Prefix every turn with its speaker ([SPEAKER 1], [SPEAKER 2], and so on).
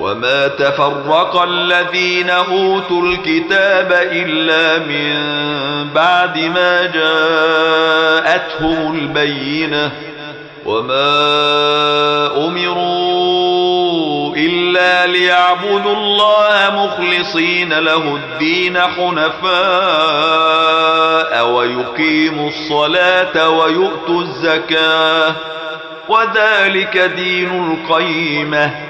[SPEAKER 1] وما تفرق الذين أوتوا الكتاب إلا من بعد ما جاءتهم البينة وما أمروا إلا ليعبدوا الله مخلصين له الدين حنفاء ويقيموا الصلاة ويؤتوا الزكاة وذلك دين القيمه